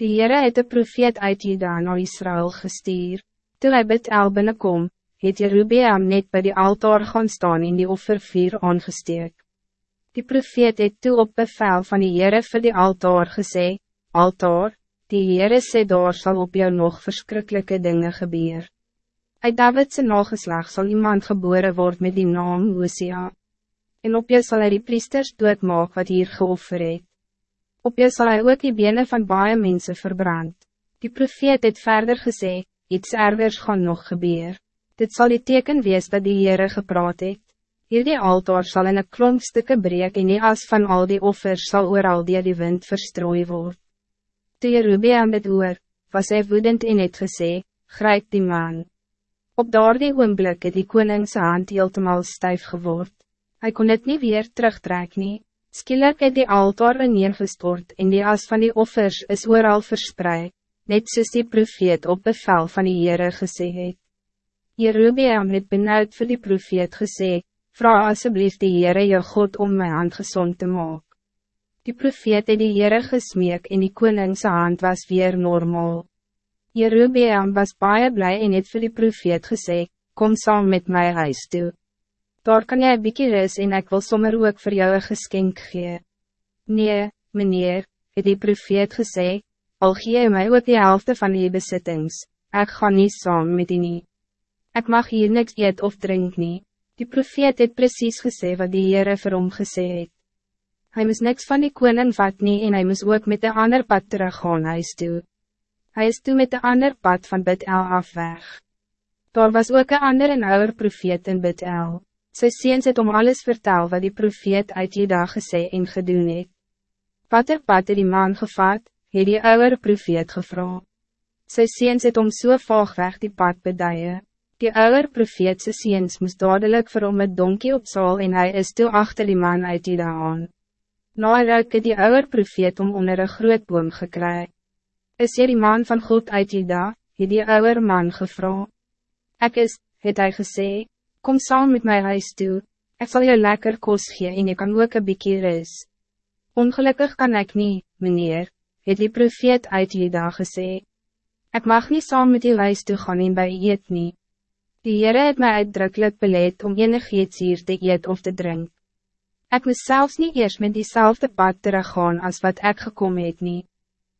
Die Heere het de profeet uit Juda na Israël gestuur. Toe hy bid El binnenkom, het Jerubeam net bij die altaar gaan staan in die offervuur aangesteek. Die profeet het toe op bevel van die Heere vir die altaar gesê, Altaar, die Heere sê daar sal op jou nog verschrikkelijke dingen gebeuren. Uit Davidse nageslag zal iemand geboren worden met die naam Hosea. En op jou zal hij die priesters doodmaak wat hier geoffer het. Op jou zal hij ook die benen van baie mensen verbrand. Die profeet het verder gesê, iets ergers gaan nog gebeuren. Dit zal die teken wees dat die Heere gepraat het. Hierdie altaar zal in een klomp stukken breek en die as van al die offers zal ooral die die wind verstrooi word. Toe Jerubeam het oor, was hy woedend en het gesê, grijp die man. Op daardie oomblik het die koningse hand heeltemal stijf geword. Hij kon het niet weer terugtrek nie. Skielik het die altaar neergestort en die as van die offers is ooral verspreid, net soos die profeet op bevel van die Heere gesê het. Jerubeam het benauwd vir die profeet gesê, vraag alsjeblieft die Heere jou God om mijn hand gezond te maken. Die profeet het die Heere gesmeek en die koningse hand was weer normaal. Jerubeam was baie blij en het vir die profeet gesê, kom saam met my huis toe. Daar kan jy bykie ris en ek wil sommer ook voor jou een geskenk gee. Nee, meneer, het die profeet gesê, al gee jy my ook die helft van die besittings, ek ga niet saam met die nie. Ik mag hier niks eet of drink nie. Die profeet het precies gesê wat die Heere vir hom gesê het. Hy moes niks van die koning vat nie en hy moes ook met de ander pad teruggaan huis toe. Hy is toe met de ander pad van Bid-El af weg. Daar was ook een ander en ouder profeet in Bid-El. Sy seens het om alles vertel wat die profeet uit die dag gesê en gedoen het. Wat er pad het die man gevat, het die ouder profeet gevra. Sy seens het om so vaag weg die pad beduie. Die oude profeetse seens moest dadelijk vir hom het donkie opzaal en hij is toe achter die man uit die aan. Na ruik het die oude profeet om onder een groot boom gekry. Is jy die man van God uit die da, het die oude man gevra. Ek is, het hy gesê, kom saam met my huis toe, ek sal jou lekker kos gee en jy kan ook een bykie ris. Ongelukkig kan ik niet, meneer, het die profeet uit die da gesê. Ik mag niet saam met die huis toe gaan en by eet nie. Die Heere het mij uitdrukkelijk beleid om enig iets hier te eet of te drink. Ik moest zelfs niet eerst met diezelfde pad teruggaan als wat ik gekomen het nie.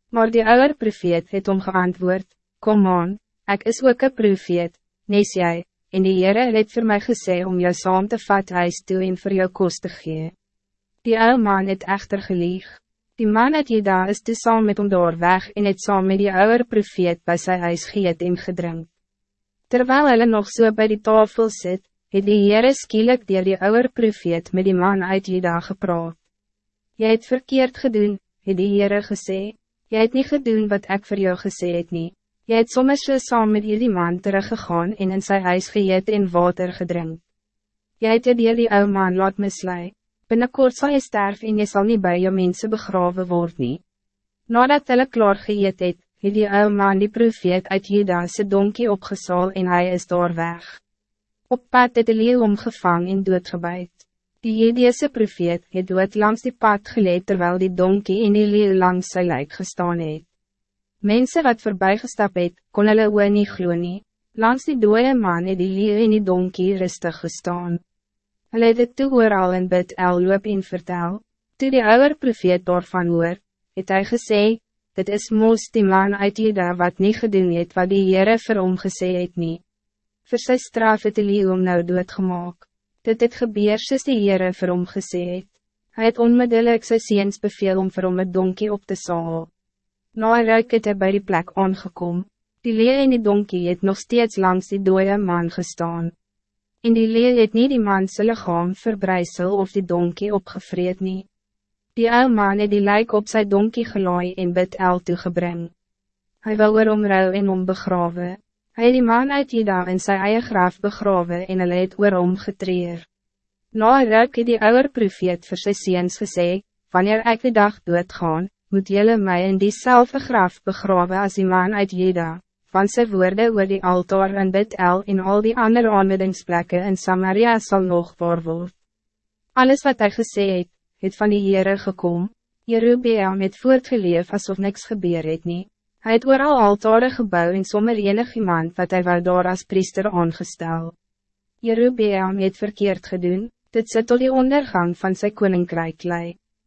Maar die oude profeet het om geantwoord, Kom aan, ik is ook een profeet, nees jy, en die Heere het voor mij gesê om jou saam te vat huis toe en voor jou kost te gee. Die oude man het echter gelieg. Die man het jy daar is toe saam met hom door weg en het saam met die oude profeet bij sy huis geëet en gedrink. Terwijl hulle nog so bij die tafel zit, het die Heere skielik dier die oude profeet met die man uit Juda gepraat. Jy het verkeerd gedoen, het die Heere gesê, jy het niet gedoen wat ik voor jou gesê het nie, jy het soms so saam met die man teruggegaan en in sy huis geëet en water gedrink. Jy het dier die oude man laat mislui, binnenkort zal je sterf en je zal niet bij je mensen begraven worden. Nadat hulle klaar geëet het, het die oude man die profeet uit Juda sy donkie opgesaal en hij is daar weg. Op pad het die leeuw omgevang en doodgebuid. Die Jedese profeet het dood langs die pad geleid terwijl die donkie en die leeuw langs sy lijk gestaan het. Mensen wat voorbij gestap het, kon hulle oe nie glo nie. Langs die dode man het die leeuw en die donkie rustig gestaan. Hulle het het toe al in bid el loop en vertel. Toe die oude profeet daarvan hoor, het hy gesê, dit is mos die man uit Juda wat niet gedoen het wat die Heere vir hom gesê het nie. Voor sy straf het die om nou doodgemaak. Dit het gebeur soos die Heere vir hom gesê het. Hy het onmiddellik sy seens beveel om vir hom het donkie op te saal. Na hy ruik het hy by die plek aangekom. Die leeuw en die donkie het nog steeds langs die dode man gestaan. En die leeuw het nie die man sy lichaam verbreisel of die donkie opgevreed nie. Die ou man het die lijk op zijn donkie gelooi en bid el toegebring. Hij wil weer omrouw en om begrawe. Hy het die man uit Jida in sy eie graf begrawe en hy het weer omgetreer. Na ruik het die oude profeet vir sy seens gesê, wanneer ik de dag doodgaan, moet jullie mij in diezelfde graf begraven als die man uit Jeda, van sy woorde oor die altaar en bid el en al die andere aanbiddingsplekken in Samaria zal nog word. Alles wat hij gesê het, het van die Heere gekom, Jerubeam het voortgeleef alsof niks gebeur het nie. Hy het ooral altare gebouw en sommer enig iemand wat hij wel daar as priester aangestel. Jerubeam het verkeerd gedoen, dit sit tot die ondergang van zijn koninkrijk lei.